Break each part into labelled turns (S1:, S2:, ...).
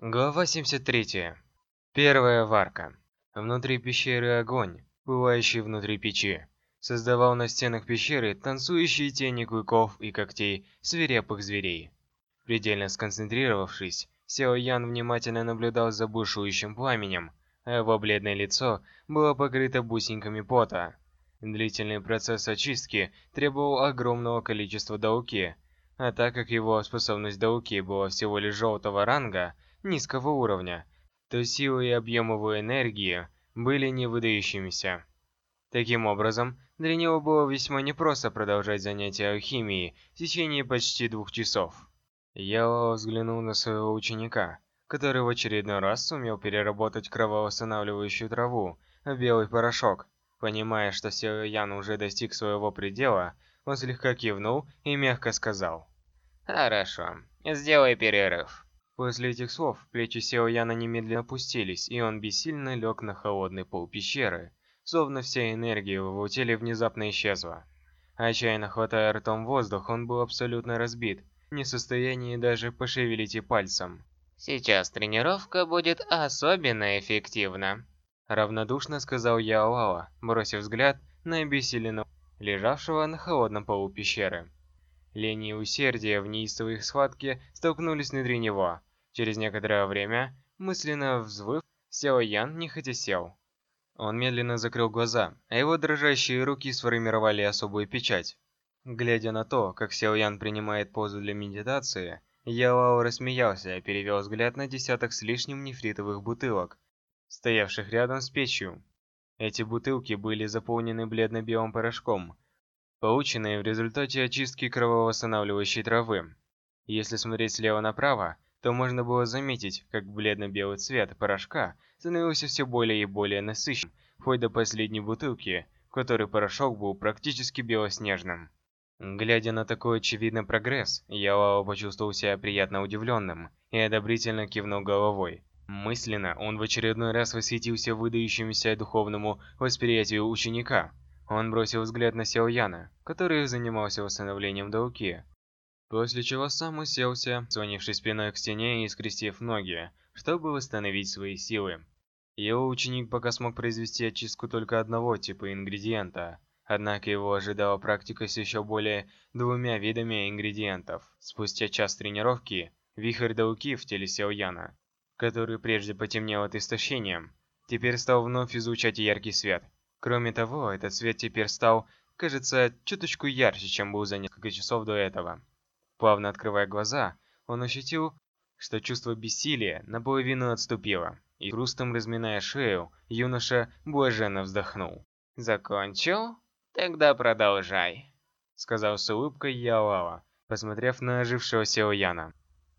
S1: Глава 73. Первая варка. Внутри пещеры огонь, пылающий внутри печи, создавал на стенах пещеры танцующие тени клыков и когтей свирепых зверей. Предельно сконцентрировавшись, Сяо Ян внимательно наблюдал за бушующим пламенем, а его бледное лицо было покрыто бусинками пота. Длительный процесс очистки требовал огромного количества дауки, а так как его способность дауки была всего лишь желтого ранга – низкого уровня, то силы и объем его энергии были не выдающимися. Таким образом, для него было весьма непросто продолжать занятия алхимией в течение почти двух часов. Я взглянул на своего ученика, который в очередной раз сумел переработать кровоостанавливающую траву в белый порошок. Понимая, что Сео Ян уже достиг своего предела, он слегка кивнул и мягко сказал.
S2: «Хорошо, сделай перерыв».
S1: После этих слов плечи Сео Яна немедленно опустились, и он бессильно лег на холодный пол пещеры, словно вся энергия в его теле внезапно исчезла. Отчаянно хватая ртом воздух, он был абсолютно разбит, не в состоянии даже пошевелить и пальцем.
S2: «Сейчас тренировка будет особенно эффективна»,
S1: равнодушно сказал Яолала, бросив взгляд на обессиленного, лежавшего на холодном полу пещеры. Лень и усердие в неистовой схватке столкнулись внутри него, Через некоторое время, мысленно взвыв, Сяо Ян нехотя сел. Он медленно закрыл глаза, а его дрожащие руки сформировали особую печать. Глядя на то, как Сяо Ян принимает позу для медитации, Ялао рассмеялся и перевел взгляд на десяток с лишним нефритовых бутылок, стоявших рядом с печью. Эти бутылки были заполнены бледно-белым порошком, полученные в результате очистки кровоостанавливающей травы. Если смотреть слева направо, то можно было заметить, как бледно-белый цвет порошка становился все более и более насыщенным, вплоть до последней бутылки, в которой порошок был практически белоснежным. Глядя на такой очевидный прогресс, Ялао почувствовал себя приятно удивленным и одобрительно кивнул головой. Мысленно он в очередной раз восхитился выдающимся духовному восприятию ученика. Он бросил взгляд на Сяояна, который занимался восстановлением Дауки, После чего сам уселся, слонившись спиной к стене и скрестив ноги, чтобы восстановить свои силы. Его ученик пока смог произвести очистку только одного типа ингредиента, однако его ожидала практика с еще более двумя видами ингредиентов. Спустя час тренировки, вихрь Дауки в теле Сяояна, который прежде потемнел от истощения, теперь стал вновь излучать яркий свет. Кроме того, этот свет теперь стал, кажется, чуточку ярче, чем был за несколько часов до этого. Плавно открывая глаза, он ощутил, что чувство бессилия наполовину отступило, и грустом разминая шею, юноша блаженно вздохнул.
S2: «Закончил? Тогда продолжай», —
S1: сказал с улыбкой Ялала, посмотрев на ожившего Сеояна.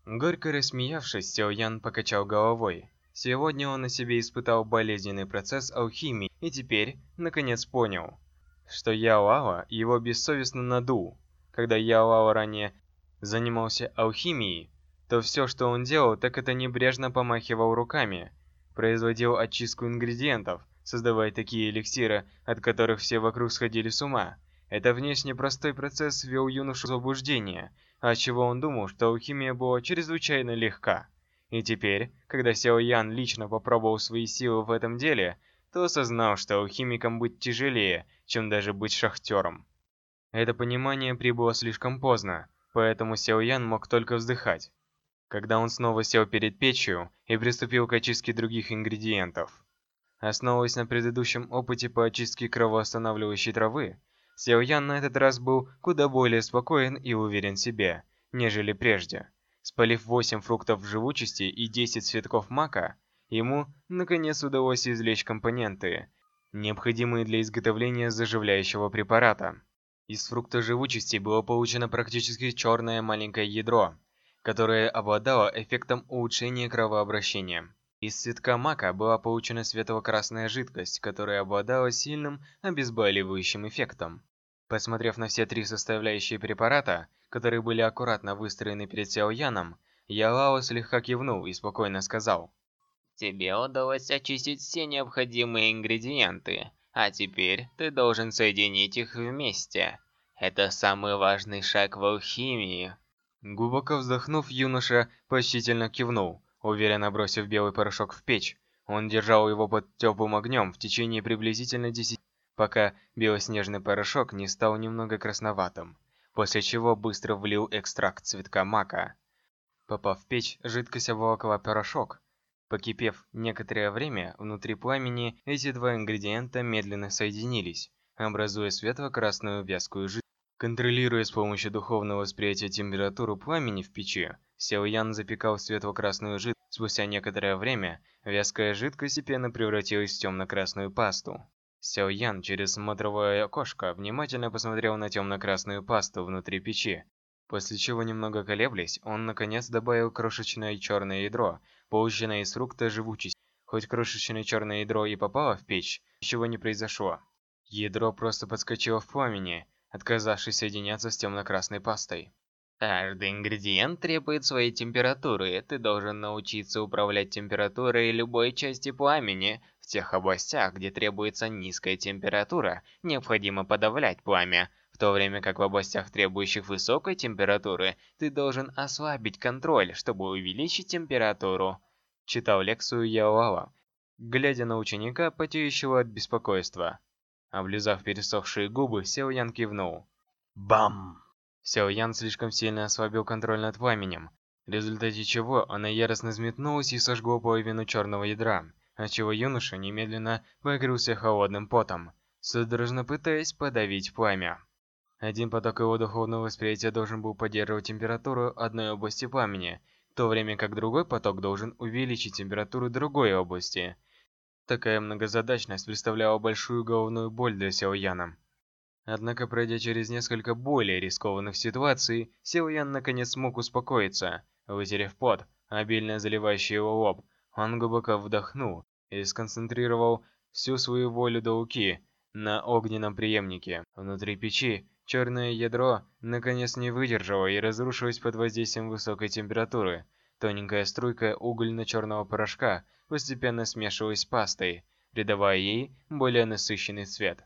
S1: Горько рассмеявшись, Сеоян покачал головой. Сегодня он на себе испытал болезненный процесс алхимии и теперь, наконец, понял, что Ялала его бессовестно надул. Когда Ялала ранее занимался алхимией, то все, что он делал, так это небрежно помахивал руками, производил очистку ингредиентов, создавая такие эликсиры, от которых все вокруг сходили с ума. Это внешне простой процесс ввел юношу в заблуждение, отчего он думал, что алхимия была чрезвычайно легка. И теперь, когда Сяо Ян лично попробовал свои силы в этом деле, то осознал, что алхимиком быть тяжелее, чем даже быть шахтером. Это понимание прибыло слишком поздно, поэтому Сяо Ян мог только вздыхать. Когда он снова сел перед печью и приступил к очистке других ингредиентов. Основываясь на предыдущем опыте по очистке кровоостанавливающей травы, Сяо Ян на этот раз был куда более спокоен и уверен в себе, нежели прежде. Спалив 8 фруктов живучести и 10 цветков мака, ему, наконец, удалось извлечь компоненты, необходимые для изготовления заживляющего препарата. Из фрукта живучести было получено практически черное маленькое ядро, которое обладало эффектом улучшения кровообращения. Из цветка мака была получена светло-красная жидкость, которая обладала сильным обезболивающим эффектом. Посмотрев на все три составляющие препарата, которые были аккуратно выстроены перед Сяо Яном, Ялао слегка кивнул и спокойно сказал.
S2: «Тебе удалось очистить все необходимые ингредиенты. А теперь ты должен соединить их вместе. Это самый важный шаг в алхимии.
S1: Глубоко вздохнув, юноша почтительно кивнул, уверенно бросив белый порошок в печь. Он держал его под теплым огнем в течение приблизительно 10 пока белоснежный порошок не стал немного красноватым, после чего быстро влил экстракт цветка мака. Попав в печь, жидкость обволокла порошок. Покипев некоторое время, внутри пламени эти два ингредиента медленно соединились, образуя светло-красную вязкую жидкость. Контролируя с помощью духовного восприятия температуру пламени в печи, Сяо Ян запекал светло-красную жидкость. Спустя некоторое время, вязкая жидкость постепенно превратилась в темно-красную пасту. Сяо Ян через смотровое окошко внимательно посмотрел на темно-красную пасту внутри печи, после чего, немного колеблясь, он наконец добавил крошечное черное ядро, полученное из фрукта живучесть. Хоть крошечное черное ядро и попало в печь, ничего не произошло. Ядро просто подскочило в пламени, отказавшись соединяться с темно-красной пастой.
S2: Каждый ингредиент требует своей температуры. Ты должен научиться управлять температурой любой части пламени. В тех областях, где требуется низкая температура, необходимо подавлять пламя. То время как в областях, требующих высокой температуры, ты должен ослабить контроль, чтобы увеличить температуру.
S1: Читал лекцию Яоала, глядя на ученика, потеющего от беспокойства. Облизав пересохшие губы, Сяо кивнул. Бам! Сяо слишком сильно ослабил контроль над пламенем, в результате чего она яростно взметнулась и сожгла половину черного ядра, отчего юноша немедленно покрылся холодным потом, судорожно пытаясь подавить пламя. Один поток его духовного восприятия должен был поддерживать температуру одной области пламени, в то время как другой поток должен увеличить температуру другой области. Такая многозадачность представляла большую головную боль для Сяо Яна. Однако, пройдя через несколько более рискованных ситуаций, Сил Ян наконец смог успокоиться. Вытерев пот, обильно заливающий его лоб, он глубоко вдохнул и сконцентрировал всю свою волю до уки на огненном преемнике. Внутри печи черное ядро наконец не выдержало и разрушилось под воздействием высокой температуры. Тоненькая струйка угольно-черного порошка постепенно смешивалась с пастой, придавая ей более насыщенный цвет.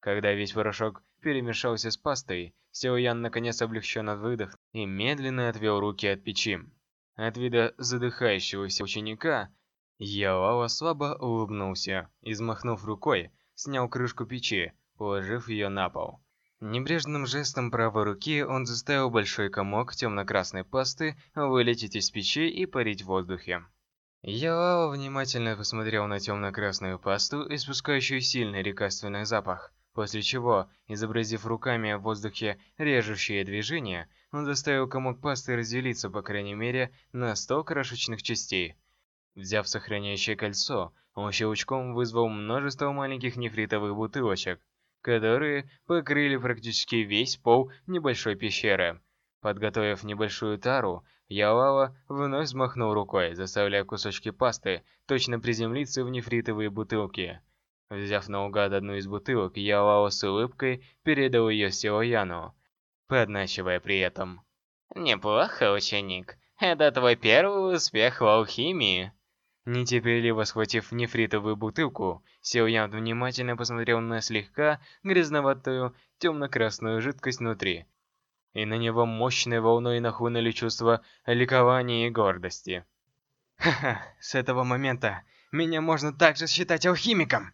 S1: Когда весь порошок перемешался с пастой, Сяо Ян наконец облегченно выдох и медленно отвел руки от печи. От вида задыхающегося ученика, Яоао слабо улыбнулся и, взмахнув рукой, снял крышку печи, положив ее на пол. Небрежным жестом правой руки он заставил большой комок темно-красной пасты вылететь из печи и парить в воздухе. Яоао внимательно посмотрел на темно-красную пасту, испускающую сильный лекарственный запах. После чего, изобразив руками в воздухе режущее движение, он заставил комок пасты разделиться по крайней мере на 100 крошечных частей. Взяв сохраняющее кольцо, он щелчком вызвал множество маленьких нефритовых бутылочек, которые покрыли практически весь пол небольшой пещеры. Подготовив небольшую тару, Ялала вновь взмахнул рукой, заставляя кусочки пасты точно приземлиться в нефритовые бутылки. Взяв наугад одну из бутылок, Ялао с улыбкой передал ее Силояну, подначивая при этом.
S2: «Неплохо, ученик. Это твой первый успех в алхимии».
S1: Нетерпеливо схватив нефритовую бутылку, Силоян внимательно посмотрел на слегка грязноватую темно-красную жидкость внутри. И на него мощной волной нахлынули чувства ликования и гордости. «Ха-ха, с этого момента меня можно также считать алхимиком!»